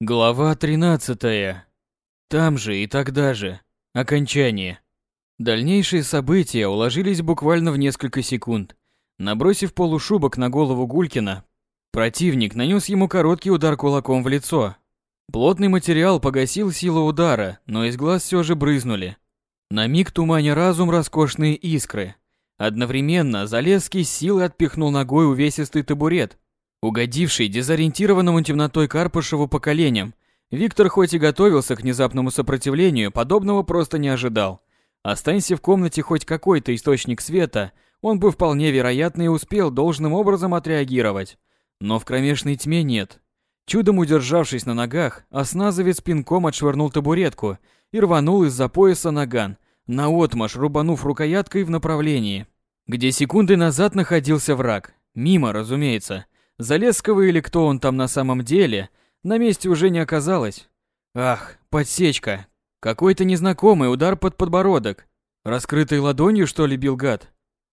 Глава 13. Там же и тогда же. Окончание. Дальнейшие события уложились буквально в несколько секунд. Набросив полушубок на голову Гулькина, противник нанес ему короткий удар кулаком в лицо. Плотный материал погасил силу удара, но из глаз все же брызнули. На миг туманя разум роскошные искры. Одновременно Залесский с силой отпихнул ногой увесистый табурет, угодивший дезориентированному темнотой Карпышеву по коленям. Виктор хоть и готовился к внезапному сопротивлению, подобного просто не ожидал. Останься в комнате хоть какой-то источник света, он бы вполне вероятно и успел должным образом отреагировать. Но в кромешной тьме нет. Чудом удержавшись на ногах, осназовец пинком отшвырнул табуретку и рванул из-за пояса наган, наотмашь рубанув рукояткой в направлении, где секунды назад находился враг. Мимо, разумеется. Залесского или кто он там на самом деле, на месте уже не оказалось. Ах, подсечка. Какой-то незнакомый удар под подбородок. Раскрытой ладонью, что ли, бил гад?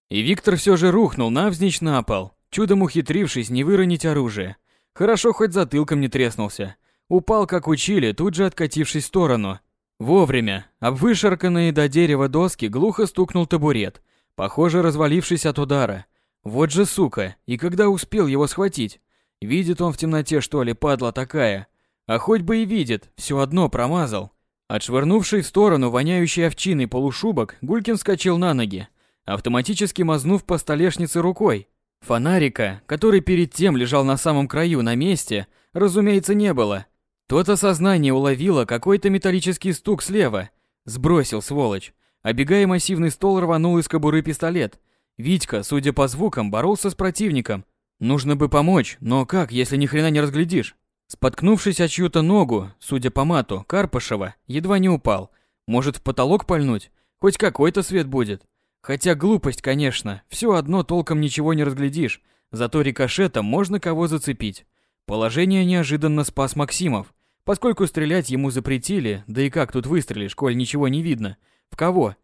И Виктор все же рухнул навзничь на пол, чудом ухитрившись не выронить оружие. Хорошо хоть затылком не треснулся. Упал, как учили, тут же откатившись в сторону. Вовремя, об вышарканные до дерева доски глухо стукнул табурет, похоже, развалившись от удара. Вот же сука, и когда успел его схватить? Видит он в темноте, что ли, падла такая? А хоть бы и видит, все одно промазал. Отшвырнувший в сторону воняющий овчиной полушубок, Гулькин вскочил на ноги, автоматически мазнув по столешнице рукой. Фонарика, который перед тем лежал на самом краю на месте, разумеется, не было. Тот осознание уловило какой-то металлический стук слева. Сбросил, сволочь. Обегая массивный стол, рванул из кобуры пистолет. Витька, судя по звукам, боролся с противником. Нужно бы помочь, но как, если ни хрена не разглядишь? Споткнувшись о чью-то ногу, судя по мату, Карпашева, едва не упал. Может, в потолок пальнуть? Хоть какой-то свет будет. Хотя глупость, конечно, все одно толком ничего не разглядишь, зато рикошетом можно кого зацепить. Положение неожиданно спас Максимов, поскольку стрелять ему запретили, да и как тут выстрелишь, коль ничего не видно. В кого?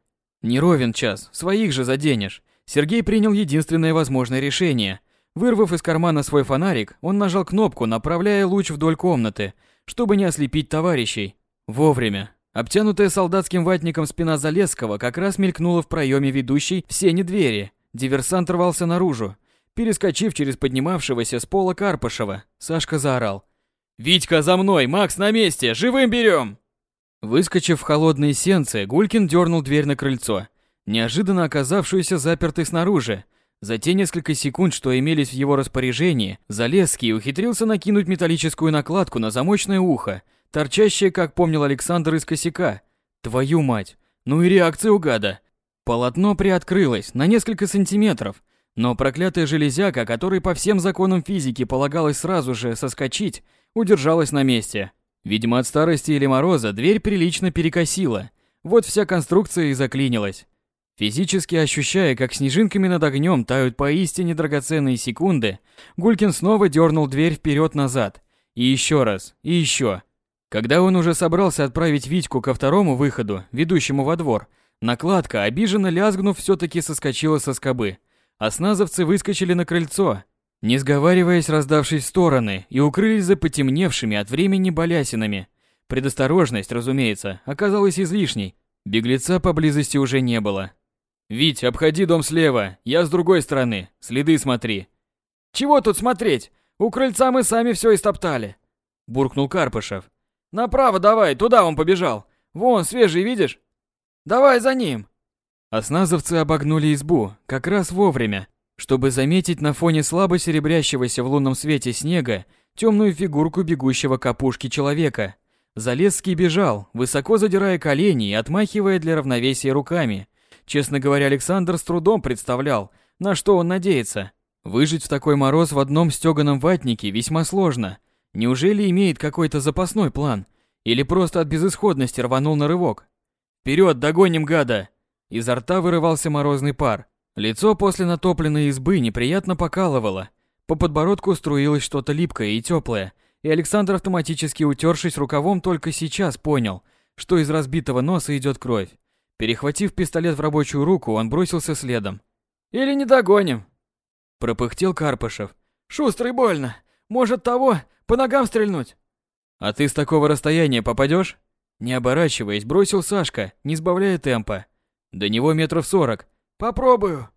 Не ровен час, своих же заденешь. Сергей принял единственное возможное решение. Вырвав из кармана свой фонарик, он нажал кнопку, направляя луч вдоль комнаты, чтобы не ослепить товарищей. Вовремя. Обтянутая солдатским ватником спина Залесского как раз мелькнула в проеме ведущей в сене двери. Диверсант рвался наружу. Перескочив через поднимавшегося с пола Карпышева, Сашка заорал. «Витька, за мной! Макс на месте! Живым берем!» Выскочив в холодные сенцы, Гулькин дернул дверь на крыльцо, неожиданно оказавшуюся запертой снаружи. За те несколько секунд, что имелись в его распоряжении, Залесский ухитрился накинуть металлическую накладку на замочное ухо, торчащее, как помнил Александр, из косяка. Твою мать! Ну и реакция у гада. Полотно приоткрылось на несколько сантиметров, но проклятая железяка, которой по всем законам физики полагалось сразу же соскочить, удержалась на месте. Видимо, от старости или мороза дверь прилично перекосила. Вот вся конструкция и заклинилась. Физически ощущая, как снежинками над огнем тают поистине драгоценные секунды, Гулькин снова дернул дверь вперед-назад. И еще раз, и еще. Когда он уже собрался отправить Витьку ко второму выходу, ведущему во двор, накладка, обиженно лязгнув, все-таки соскочила со скобы. Осназовцы выскочили на крыльцо, не сговариваясь, раздавшись в стороны, и укрылись за потемневшими от времени балясинами. Предосторожность, разумеется, оказалась излишней. Беглеца поблизости уже не было. «Вить, обходи дом слева, я с другой стороны, следы смотри». «Чего тут смотреть? У крыльца мы сами все истоптали», — буркнул Карпышев. Направо давай, туда он побежал. Вон, свежий, видишь? Давай за ним. Осназовцы обогнули избу, как раз вовремя, чтобы заметить на фоне слабо серебрящегося в лунном свете снега темную фигурку бегущего к человека. Залесский бежал, высоко задирая колени и отмахивая для равновесия руками. Честно говоря, Александр с трудом представлял, на что он надеется. Выжить в такой мороз в одном стеганом ватнике весьма сложно – Неужели имеет какой-то запасной план? Или просто от безысходности рванул на рывок? «Вперед, догоним гада!» Изо рта вырывался морозный пар. Лицо после натопленной избы неприятно покалывало. По подбородку струилось что-то липкое и теплое, и Александр автоматически утершись рукавом только сейчас понял, что из разбитого носа идет кровь. Перехватив пистолет в рабочую руку, он бросился следом. «Или не догоним?» Пропыхтел Карпышев. «Шустрый больно. Может того, по ногам стрельнуть?» А ты с такого расстояния попадешь? Не оборачиваясь, бросил Сашка, не сбавляя темпа. До него метров сорок. Попробую.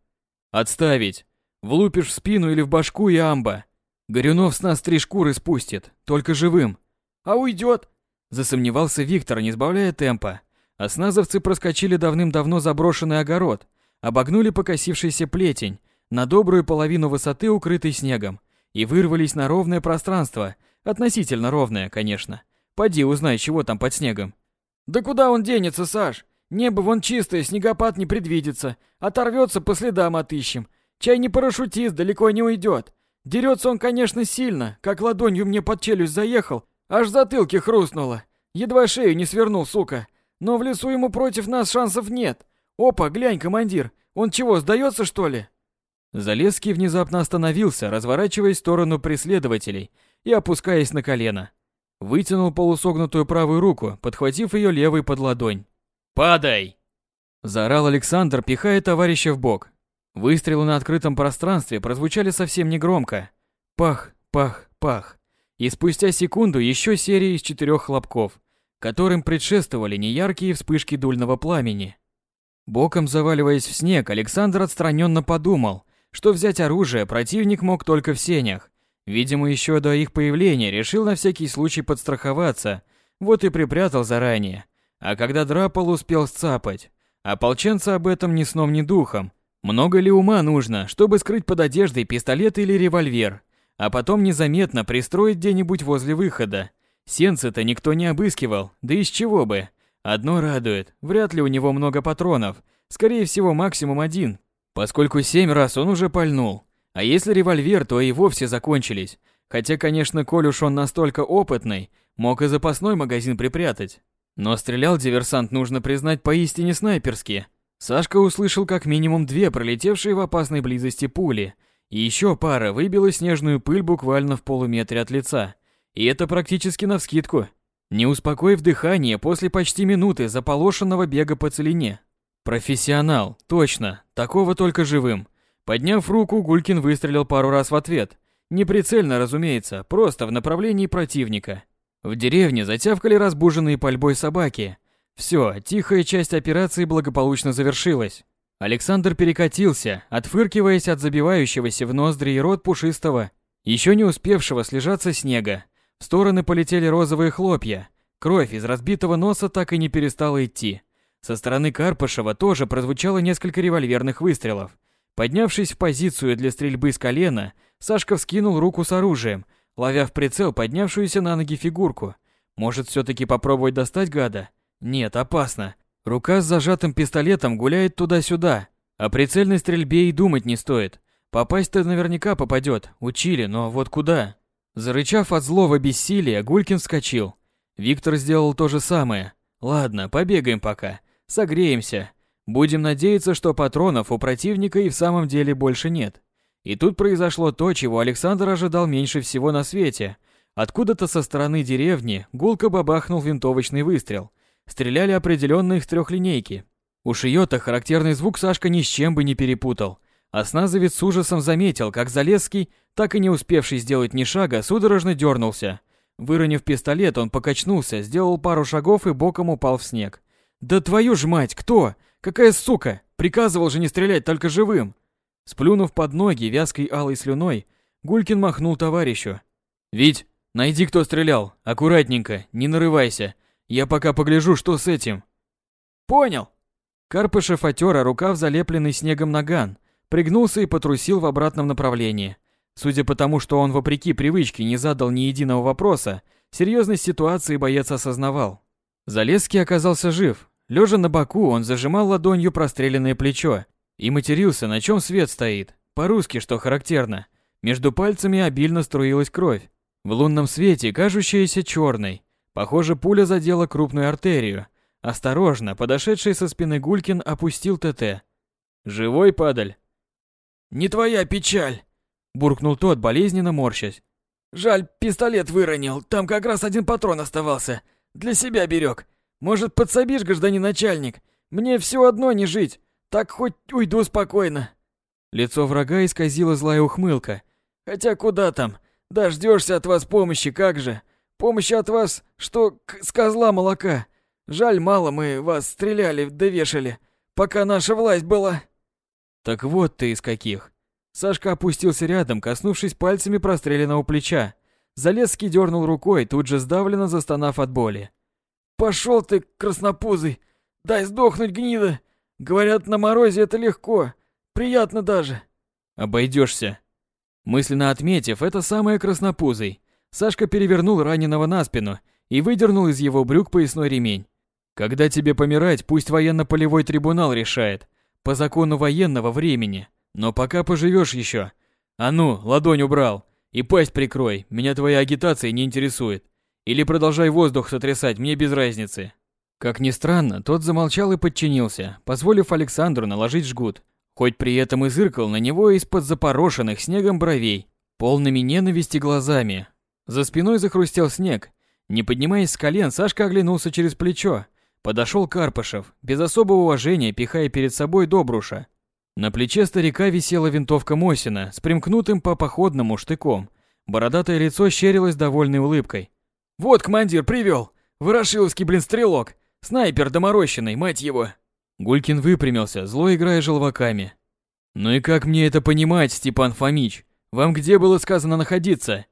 Отставить. Влупишь в спину или в башку и амба. Горюнов с нас три шкуры спустит, только живым. А уйдет? Засомневался Виктор, не сбавляя темпа. Осназовцы проскочили давным-давно заброшенный огород, обогнули покосившийся плетень, на добрую половину высоты укрытый снегом, и вырвались на ровное пространство, относительно ровное, конечно. Поди узнай, чего там под снегом. Да куда он денется, Саш? Небо вон чистое, снегопад не предвидится. Оторвется по следам отыщем. Чай не парашютист, далеко не уйдет. Дерется он, конечно, сильно, как ладонью мне под челюсть заехал, аж затылки хрустнуло. Едва шею не свернул, сука. Но в лесу ему против нас шансов нет. Опа, глянь, командир, он чего, сдается что ли? Залезский внезапно остановился, разворачиваясь в сторону преследователей и опускаясь на колено. Вытянул полусогнутую правую руку, подхватив ее левой под ладонь. «Падай!» Заорал Александр, пихая товарища в бок. Выстрелы на открытом пространстве прозвучали совсем негромко. Пах, пах, пах. И спустя секунду еще серия из четырех хлопков, которым предшествовали неяркие вспышки дульного пламени. Боком заваливаясь в снег, Александр отстраненно подумал, что взять оружие противник мог только в сенях. Видимо, еще до их появления решил на всякий случай подстраховаться, вот и припрятал заранее. А когда драпал, успел сцапать. Ополченца об этом ни сном, ни духом. Много ли ума нужно, чтобы скрыть под одеждой пистолет или револьвер, а потом незаметно пристроить где-нибудь возле выхода? Сенцы-то никто не обыскивал, да из чего бы. Одно радует, вряд ли у него много патронов, скорее всего максимум один, поскольку семь раз он уже пальнул. А если револьвер, то и вовсе закончились. Хотя, конечно, коль уж он настолько опытный, мог и запасной магазин припрятать. Но стрелял диверсант, нужно признать, поистине снайперски. Сашка услышал как минимум две пролетевшие в опасной близости пули, и еще пара выбила снежную пыль буквально в полуметре от лица. И это практически навскидку. Не успокоив дыхание после почти минуты заполошенного бега по целине. Профессионал, точно, такого только живым. Подняв руку, Гулькин выстрелил пару раз в ответ. Неприцельно, разумеется, просто в направлении противника. В деревне затявкали разбуженные пальбой собаки. Все, тихая часть операции благополучно завершилась. Александр перекатился, отфыркиваясь от забивающегося в ноздри и рот пушистого, еще не успевшего слежаться снега. В стороны полетели розовые хлопья. Кровь из разбитого носа так и не перестала идти. Со стороны Карпышева тоже прозвучало несколько револьверных выстрелов. Поднявшись в позицию для стрельбы с колена, Сашка вскинул руку с оружием, ловя в прицел поднявшуюся на ноги фигурку. Может, все-таки попробовать достать гада? Нет, опасно. Рука с зажатым пистолетом гуляет туда-сюда. О прицельной стрельбе и думать не стоит. Попасть-то наверняка попадет, учили, но вот куда? Зарычав от злого бессилия, Гулькин вскочил. Виктор сделал то же самое. Ладно, побегаем пока. Согреемся. Будем надеяться, что патронов у противника и в самом деле больше нет. И тут произошло то, чего Александр ожидал меньше всего на свете. Откуда-то со стороны деревни гулко бабахнул винтовочный выстрел. Стреляли определенно их трехлинейки. У шиёта характерный звук Сашка ни с чем бы не перепутал. Осназовец с ужасом заметил, как Залесский, так и не успевший сделать ни шага, судорожно дернулся. Выронив пистолет, он покачнулся, сделал пару шагов и боком упал в снег. «Да твою ж мать, кто? Какая сука? Приказывал же не стрелять только живым!» Сплюнув под ноги вязкой алой слюной, Гулькин махнул товарищу. «Вить, найди, кто стрелял. Аккуратненько, не нарывайся. Я пока погляжу, что с этим». «Понял!» Карпышев отер рукав залепленный снегом наган, пригнулся и потрусил в обратном направлении. Судя по тому, что он вопреки привычке не задал ни единого вопроса, серьезность ситуации боец осознавал. Залесский оказался жив. Лежа на боку, он зажимал ладонью простреленное плечо и матерился, на чем свет стоит. По-русски, что характерно. Между пальцами обильно струилась кровь. В лунном свете, кажущаяся черной. Похоже, пуля задела крупную артерию. Осторожно, подошедший со спины Гулькин опустил ТТ. «Живой, падаль?» «Не твоя печаль!» Буркнул тот, болезненно морщась. «Жаль, пистолет выронил, там как раз один патрон оставался. Для себя берег. Может, подсобишь, гражданин начальник? Мне все одно не жить, так хоть уйду спокойно». Лицо врага исказило злая ухмылка. «Хотя куда там? Дождешься от вас помощи, как же? Помощи от вас, что с козла молока. Жаль, мало мы вас стреляли да вешали, пока наша власть была. Так вот ты из каких. Сашка опустился рядом, коснувшись пальцами простреленного плеча. Залезский дернул рукой, тут же сдавленно застонав от боли. Пошел ты, краснопузый! Дай сдохнуть, гнида! Говорят, на морозе это легко. Приятно даже. Обойдешься. Мысленно отметив, это самое краснопузый. Сашка перевернул раненого на спину и выдернул из его брюк поясной ремень. Когда тебе помирать, пусть военно-полевой трибунал решает. По закону военного времени. Но пока поживешь еще. А ну, ладонь убрал. И пасть прикрой, меня твоя агитация не интересует. Или продолжай воздух сотрясать, мне без разницы. Как ни странно, тот замолчал и подчинился, позволив Александру наложить жгут, хоть при этом и зыркал на него из-под запорошенных снегом бровей, полными ненависти глазами. За спиной захрустел снег. Не поднимаясь с колен, Сашка оглянулся через плечо. Подошел Карпышев, без особого уважения пихая перед собой Добруша. На плече старика висела винтовка Мосина с примкнутым по походному штыком. Бородатое лицо щерилось довольной улыбкой. «Вот командир привел! Ворошиловский, блин, стрелок! Снайпер доморощенный, мать его!» Гулькин выпрямился, зло играя желваками. «Ну и как мне это понимать, Степан Фомич? Вам где было сказано находиться?»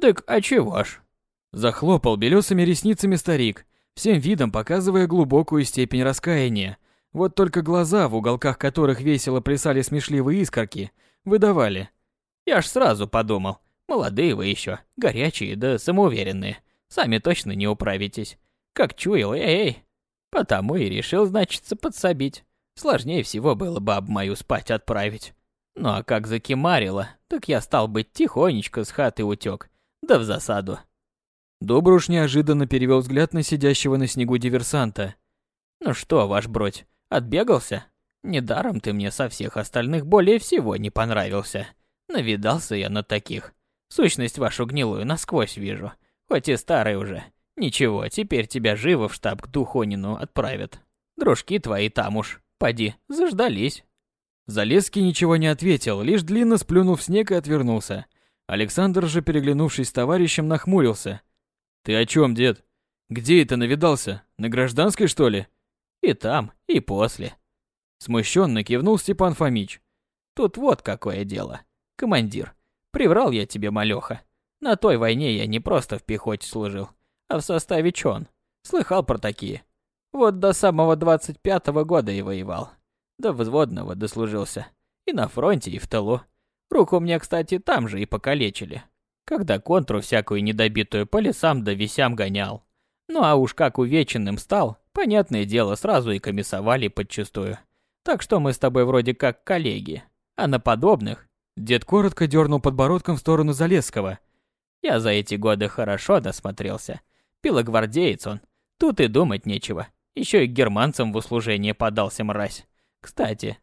«Так а чего ж?» Захлопал белесыми ресницами старик, всем видом показывая глубокую степень раскаяния. Вот только глаза, в уголках которых весело плясали смешливые искорки, выдавали. «Я ж сразу подумал, молодые вы еще, горячие да самоуверенные, сами точно не управитесь. Как чуял, эй-эй. Потому и решил, значится, подсобить. Сложнее всего было баб мою спать отправить. Ну а как закимарило, так я стал быть тихонечко с хаты утек, да в засаду. Добруш неожиданно перевел взгляд на сидящего на снегу диверсанта. «Ну что, ваш бродь, отбегался? Недаром ты мне со всех остальных более всего не понравился. Навидался я на таких. Сущность вашу гнилую насквозь вижу, хоть и старый уже. Ничего, теперь тебя живо в штаб к Духонину отправят. Дружки твои там уж, поди, заждались. Залезский ничего не ответил, лишь длинно сплюнул в снег и отвернулся. Александр же, переглянувшись с товарищем, нахмурился. «Ты о чем, дед? Где это навидался? На гражданской, что ли?» «И там, и после». Смущенно кивнул Степан Фомич. «Тут вот какое дело. Командир, приврал я тебе, малёха. На той войне я не просто в пехоте служил, а в составе чон. Слыхал про такие. Вот до самого 25-го года и воевал. До взводного дослужился. И на фронте, и в тылу. Руку мне, кстати, там же и покалечили. Когда контру всякую недобитую по лесам да висям гонял. Ну а уж как увеченным стал, понятное дело, сразу и комиссовали подчистую. Так что мы с тобой вроде как коллеги. А на подобных... Дед коротко дернул подбородком в сторону Залесского. Я за эти годы хорошо досмотрелся. Пилогвардеец он. Тут и думать нечего. Еще и германцам в услужение подался мразь. Кстати,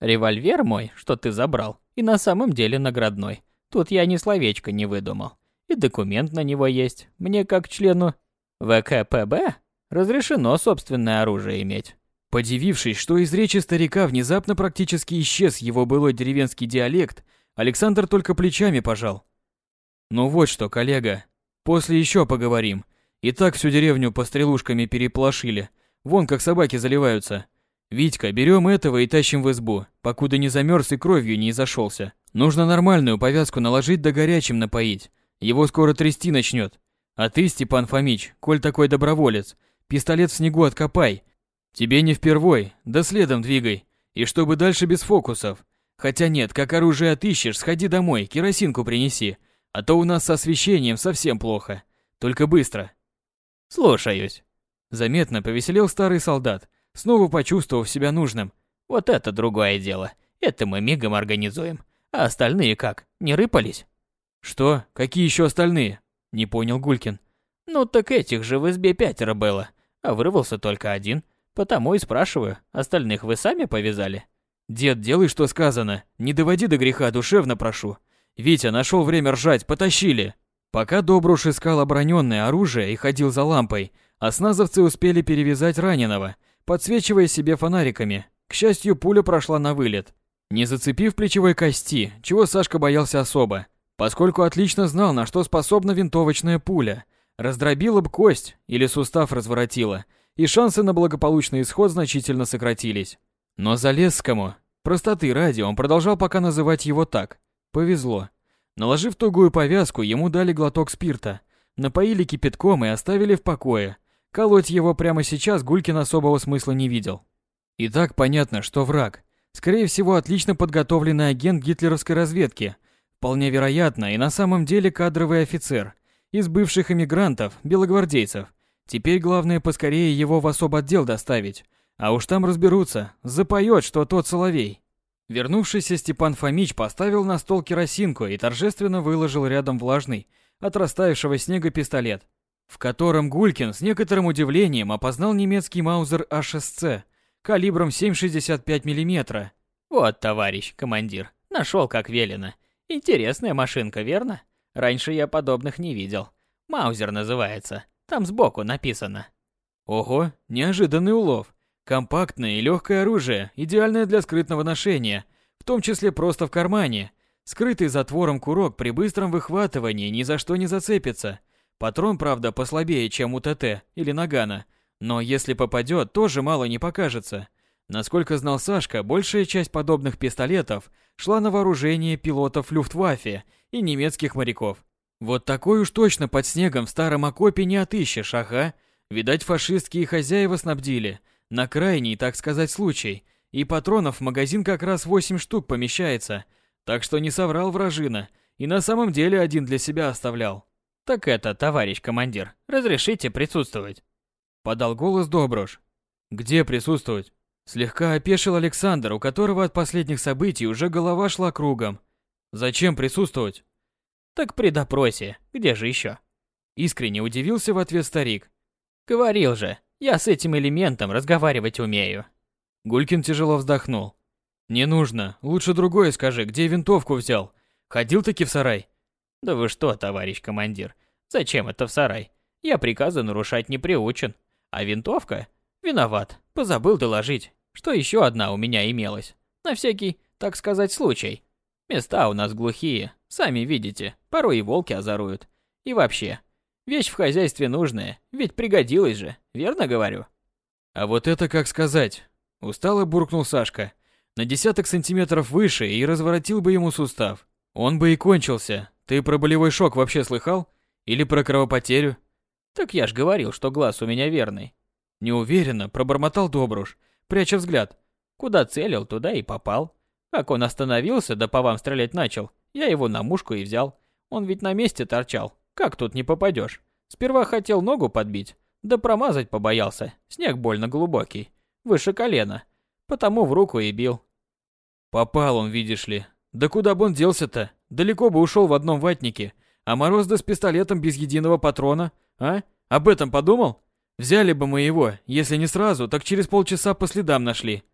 револьвер мой, что ты забрал, и на самом деле наградной. Тут я ни словечко не выдумал. И документ на него есть. Мне как члену ВКПБ разрешено собственное оружие иметь. Подивившись, что из речи старика внезапно практически исчез его былой деревенский диалект, Александр только плечами пожал. «Ну вот что, коллега, после еще поговорим. И так всю деревню пострелушками переполошили. Вон как собаки заливаются. Витька, берем этого и тащим в избу, покуда не замерз и кровью не изошелся. Нужно нормальную повязку наложить да горячим напоить. Его скоро трясти начнет. А ты, Степан Фомич, коль такой доброволец, пистолет в снегу откопай. Тебе не впервой, да следом двигай. И чтобы дальше без фокусов. Хотя нет, как оружие отыщешь, сходи домой, керосинку принеси. А то у нас с освещением совсем плохо. Только быстро. «Слушаюсь». Заметно повеселел старый солдат, снова почувствовав себя нужным. «Вот это другое дело. Это мы мигом организуем. А остальные как, не рыпались?» «Что? Какие еще остальные?» Не понял Гулькин. «Ну так этих же в избе пятеро было, а вырвался только один. Потому и спрашиваю, остальных вы сами повязали?» «Дед, делай, что сказано. Не доводи до греха, душевно прошу. Витя нашел время ржать, потащили!» Пока Добруш искал обороненное оружие и ходил за лампой, осназовцы успели перевязать раненого, подсвечивая себе фонариками. К счастью, пуля прошла на вылет, не зацепив плечевой кости, чего Сашка боялся особо, поскольку отлично знал, на что способна винтовочная пуля. Раздробила бы кость или сустав разворотила, и шансы на благополучный исход значительно сократились. Но Залесскому, простоты ради, он продолжал пока называть его так. Повезло. Наложив тугую повязку, ему дали глоток спирта, напоили кипятком и оставили в покое. Колоть его прямо сейчас Гулькин особого смысла не видел. И так понятно, что враг. Скорее всего, отлично подготовленный агент гитлеровской разведки. Вполне вероятно, и на самом деле кадровый офицер. Из бывших эмигрантов, белогвардейцев. Теперь главное поскорее его в особый отдел доставить. А уж там разберутся, запоет, что тот соловей. Вернувшийся Степан Фомич поставил на стол керосинку и торжественно выложил рядом влажный, от растаявшего снега пистолет, в котором Гулькин с некоторым удивлением опознал немецкий Маузер HSC калибром 7,65 мм. «Вот, товарищ командир, нашел как велено. Интересная машинка, верно? Раньше я подобных не видел. Маузер называется. Там сбоку написано». Ого, неожиданный улов. Компактное и легкое оружие, идеальное для скрытного ношения, в том числе просто в кармане. Скрытый затвором курок при быстром выхватывании ни за что не зацепится. Патрон, правда, послабее, чем у ТТ или Нагана, но если попадет, тоже мало не покажется. Насколько знал Сашка, большая часть подобных пистолетов шла на вооружение пилотов Люфтваффе и немецких моряков. Вот такой уж точно под снегом в старом окопе не отыщешь, ага. Видать, фашистские хозяева снабдили, на крайний, так сказать, случай. И патронов в магазин как раз 8 штук помещается. Так что не соврал вражина. И на самом деле один для себя оставлял. «Так это, товарищ командир, разрешите присутствовать?» Подал голос Доброш. «Где присутствовать?» Слегка опешил Александр, у которого от последних событий уже голова шла кругом. «Зачем присутствовать?» «Так при допросе. Где же еще?» Искренне удивился в ответ старик. «Говорил же, я с этим элементом разговаривать умею. Гулькин тяжело вздохнул. Не нужно, лучше другое скажи, где винтовку взял? Ходил таки в сарай? Да вы что, товарищ командир? Зачем это в сарай? Я приказы нарушать не приучен. А винтовка? Виноват, позабыл доложить, что еще одна у меня имелась. На всякий, так сказать, случай. Места у нас глухие, сами видите, порой и волки озоруют. И вообще, Вещь в хозяйстве нужная, ведь пригодилась же, верно говорю? А вот это как сказать? Устало буркнул Сашка. На десяток сантиметров выше и разворотил бы ему сустав. Он бы и кончился. Ты про болевой шок вообще слыхал? Или про кровопотерю? Так я ж говорил, что глаз у меня верный. Неуверенно пробормотал Добруш, пряча взгляд. Куда целил, туда и попал. Как он остановился, да по вам стрелять начал, я его на мушку и взял. Он ведь на месте торчал. Как тут не попадешь? Сперва хотел ногу подбить, да промазать побоялся. Снег больно глубокий, выше колена. Потому в руку и бил. Попал он, видишь ли. Да куда бы он делся-то? Далеко бы ушел в одном ватнике. А Мороз да с пистолетом без единого патрона, а? Об этом подумал? Взяли бы мы его, если не сразу, так через полчаса по следам нашли.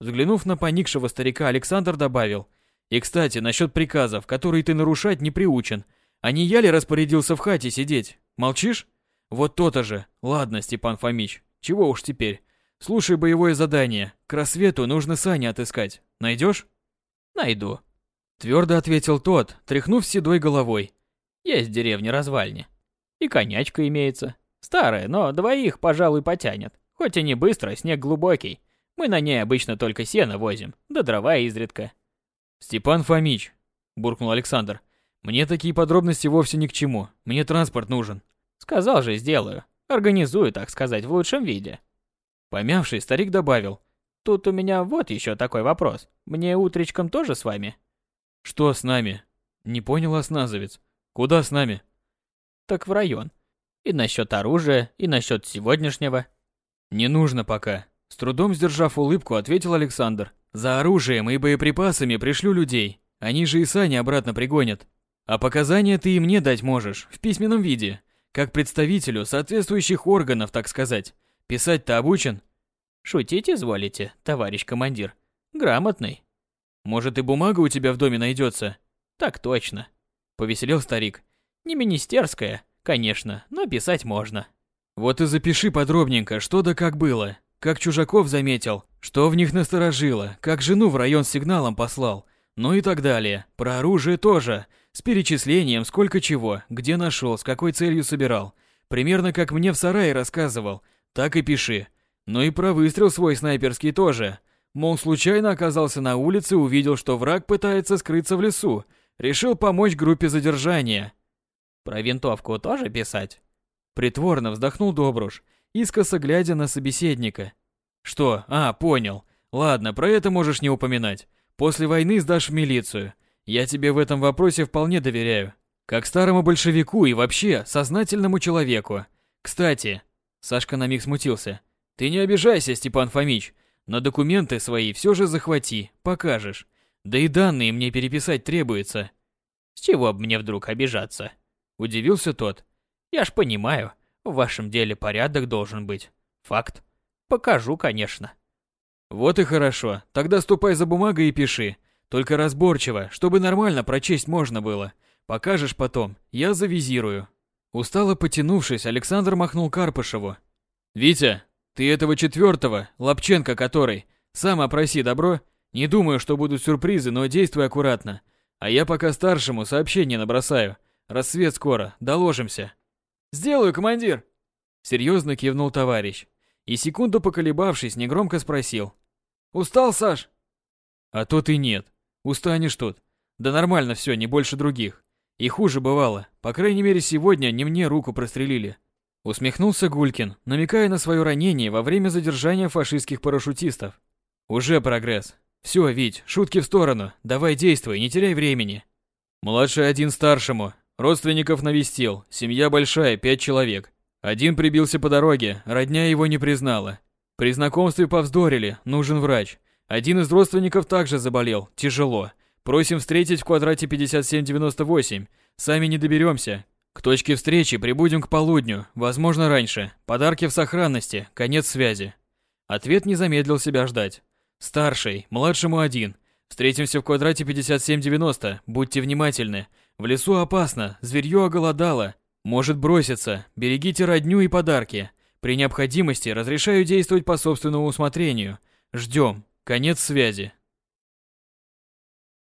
Взглянув на поникшего старика, Александр добавил. И, кстати, насчет приказов, которые ты нарушать не приучен, а не я ли распорядился в хате сидеть? Молчишь? Вот то-то же. Ладно, Степан Фомич, чего уж теперь. Слушай боевое задание. К рассвету нужно сани отыскать. Найдешь? Найду. Твердо ответил тот, тряхнув седой головой. Есть деревня развальни. И конячка имеется. Старая, но двоих, пожалуй, потянет. Хоть и не быстро, снег глубокий. Мы на ней обычно только сено возим, да дрова изредка. Степан Фомич, буркнул Александр, мне такие подробности вовсе ни к чему. Мне транспорт нужен. Сказал же, сделаю. Организую, так сказать, в лучшем виде. Помявший, старик добавил. Тут у меня вот еще такой вопрос. Мне утречком тоже с вами? Что с нами? Не понял осназовец. Куда с нами? Так в район. И насчет оружия, и насчет сегодняшнего. Не нужно пока. С трудом сдержав улыбку, ответил Александр. За оружием и боеприпасами пришлю людей. Они же и сани обратно пригонят. А показания ты и мне дать можешь, в письменном виде, как представителю соответствующих органов, так сказать. Писать-то обучен? Шутить изволите, товарищ командир. Грамотный. Может и бумага у тебя в доме найдется? Так точно. Повеселел старик. Не министерская, конечно, но писать можно. Вот и запиши подробненько, что да как было. Как чужаков заметил, что в них насторожило, как жену в район с сигналом послал, ну и так далее. Про оружие тоже. С перечислением, сколько чего, где нашел, с какой целью собирал. Примерно как мне в сарае рассказывал, так и пиши. Ну и про выстрел свой снайперский тоже. Мол, случайно оказался на улице, увидел, что враг пытается скрыться в лесу. Решил помочь группе задержания. Про винтовку тоже писать? Притворно вздохнул Добруш, искоса глядя на собеседника. Что? А, понял. Ладно, про это можешь не упоминать. После войны сдашь в милицию. Я тебе в этом вопросе вполне доверяю. Как старому большевику и вообще сознательному человеку. Кстати, Сашка на миг смутился. Ты не обижайся, Степан Фомич, но документы свои все же захвати, покажешь. Да и данные мне переписать требуется. С чего бы мне вдруг обижаться? Удивился тот. Я ж понимаю, в вашем деле порядок должен быть. Факт. Покажу, конечно. Вот и хорошо. Тогда ступай за бумагой и пиши. Только разборчиво, чтобы нормально прочесть можно было. Покажешь потом, я завизирую. Устало потянувшись, Александр махнул Карпышеву. Витя, ты этого четвертого, Лапченко который, сам опроси, добро? Не думаю, что будут сюрпризы, но действуй аккуратно. А я пока старшему сообщение набросаю. Рассвет скоро, доложимся. Сделаю, командир. Серьезно кивнул товарищ. И секунду поколебавшись, негромко спросил. Устал, Саш? А то ты нет. Устанешь тут. Да нормально все, не больше других. И хуже бывало. По крайней мере, сегодня не мне руку прострелили. Усмехнулся Гулькин, намекая на свое ранение во время задержания фашистских парашютистов. Уже прогресс. Все, Вить, шутки в сторону. Давай действуй, не теряй времени. Младший один старшему. Родственников навестил. Семья большая, пять человек. Один прибился по дороге, родня его не признала. При знакомстве повздорили, нужен врач. Один из родственников также заболел, тяжело. Просим встретить в квадрате 5798. Сами не доберемся. К точке встречи прибудем к полудню, возможно раньше. Подарки в сохранности, конец связи. Ответ не замедлил себя ждать. Старший, младшему один. Встретимся в квадрате 5790, будьте внимательны. В лесу опасно, зверье оголодало. Может броситься, берегите родню и подарки. При необходимости разрешаю действовать по собственному усмотрению. Ждем. Конец связи.